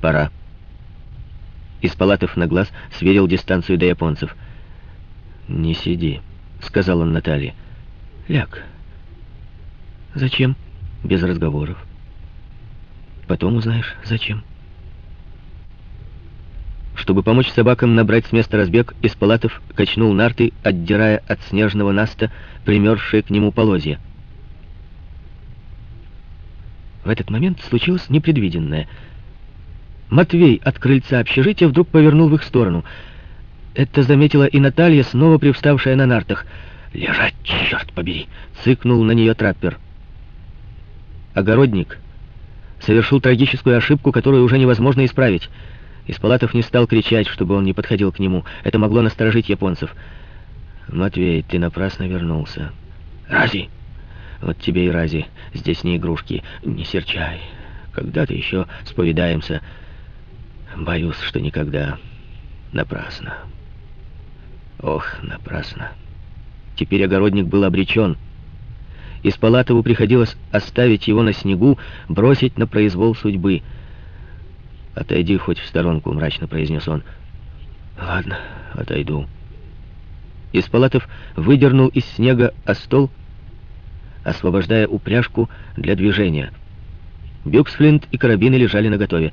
Пора. Из палатов на глаз сверил дистанцию до японцев. «Не сиди», — сказал он Наталье. «Ляг». «Зачем?» «Без разговоров». «Потом узнаешь, зачем». Чтобы помочь собакам набрать с места разбег, из палатов качнул нарты, отдирая от снежного наста примерзшие к нему полозья. В этот момент случилось непредвиденное. Матвей от крыльца общежития вдруг повернул в их сторону. Это заметила и Наталья, снова привставшая на нартах. «Лежать, черт побери!» — цыкнул на нее траппер. Огородник совершил трагическую ошибку, которую уже невозможно исправить — Испалатов не стал кричать, чтобы он не подходил к нему. Это могло насторожить японцев. «Матвей, ты напрасно вернулся». «Рази!» «Вот тебе и рази. Здесь не игрушки. Не серчай. Когда-то еще споведаемся. Боюсь, что никогда. Напрасно. Ох, напрасно». Теперь огородник был обречен. Испалатову приходилось оставить его на снегу, бросить на произвол судьбы — «Отойди хоть в сторонку», — мрачно произнес он. «Ладно, отойду». Испалатов выдернул из снега остол, освобождая упряжку для движения. Бюксфлинт и карабины лежали наготове.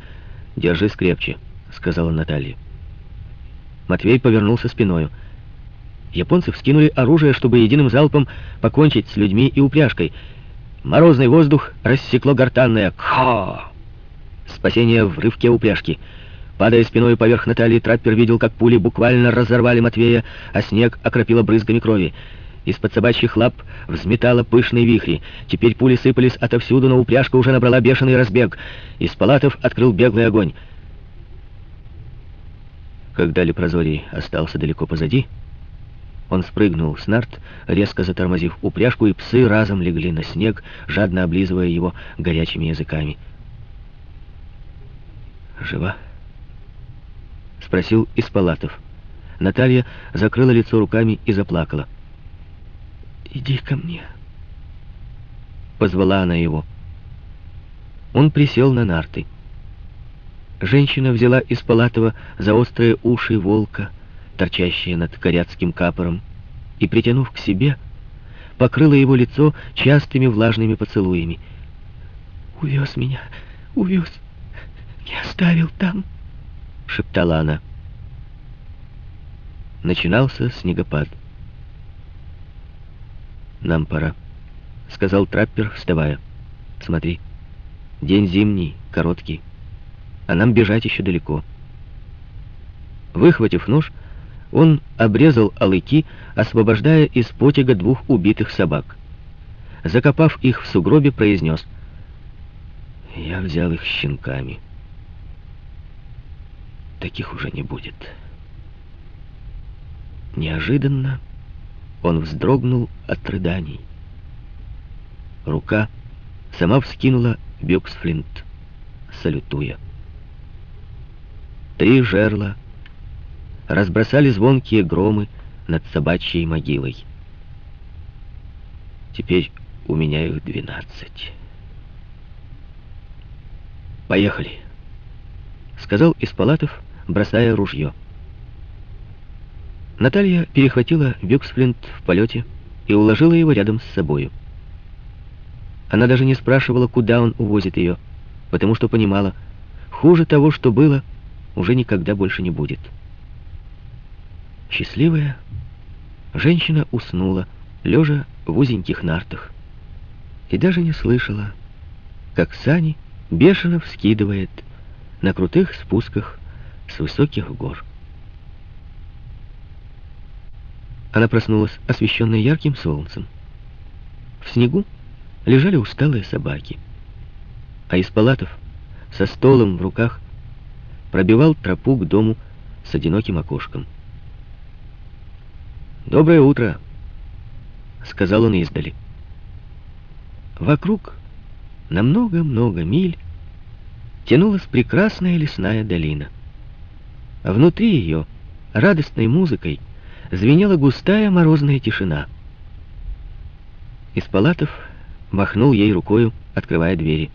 «Держи скрепче», — сказала Наталья. Матвей повернулся спиною. Японцы вскинули оружие, чтобы единым залпом покончить с людьми и упряжкой. Морозный воздух рассекло гортанное «Кхо!» Спасение в рывке упряжки. Падая спиной поверх Натальи, траппер видел, как пули буквально разорвали Матвея, а снег окропило брызгами крови. Из-под собачьих лап взметало пышные вихри. Теперь пули сыпались отовсюду, но упряжка уже набрала бешеный разбег. Из палатов открыл беглый огонь. Когда Лепрозорий остался далеко позади, он спрыгнул с нарт, резко затормозив упряжку, и псы разом легли на снег, жадно облизывая его горячими языками. «Жива?» — спросил Испалатов. Наталья закрыла лицо руками и заплакала. «Иди ко мне», — позвала она его. Он присел на нарты. Женщина взяла Испалатова за острые уши волка, торчащие над коряцким капором, и, притянув к себе, покрыла его лицо частыми влажными поцелуями. «Увез меня, увез!» «Не оставил там», — шептала она. Начинался снегопад. «Нам пора», — сказал траппер, вставая. «Смотри, день зимний, короткий, а нам бежать еще далеко». Выхватив нож, он обрезал алыки, освобождая из потяга двух убитых собак. Закопав их в сугробе, произнес «Я взял их щенками» таких уже не будет. Неожиданно он вздрогнул от рыданий. Рука сама вскинула Бюксфлинт, салютуя. Три жерла разбросали звонкие громы над собачьей могилой. Теперь у меня их двенадцать. Поехали, сказал Испалатов, бросая ружье. Наталья перехватила Бюксфлинт в полете и уложила его рядом с собою. Она даже не спрашивала, куда он увозит ее, потому что понимала, хуже того, что было, уже никогда больше не будет. Счастливая, женщина уснула, лежа в узеньких нартах, и даже не слышала, как сани бешено вскидывает на крутых спусках с высоких гор. Она проснулась, освещенная ярким солнцем. В снегу лежали усталые собаки, а из палатов со столом в руках пробивал тропу к дому с одиноким окошком. «Доброе утро!» — сказал он издали. Вокруг на много-много миль тянулась прекрасная лесная долина. Внутри ее, радостной музыкой, звенела густая морозная тишина. Из палатов махнул ей рукою, открывая двери.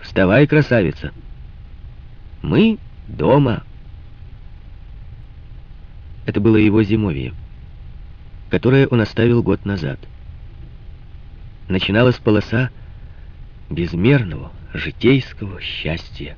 «Вставай, красавица!» Мы дома. Это было его зимовье, которое он оставил год назад. Начиналась полоса безмерного житейского счастья.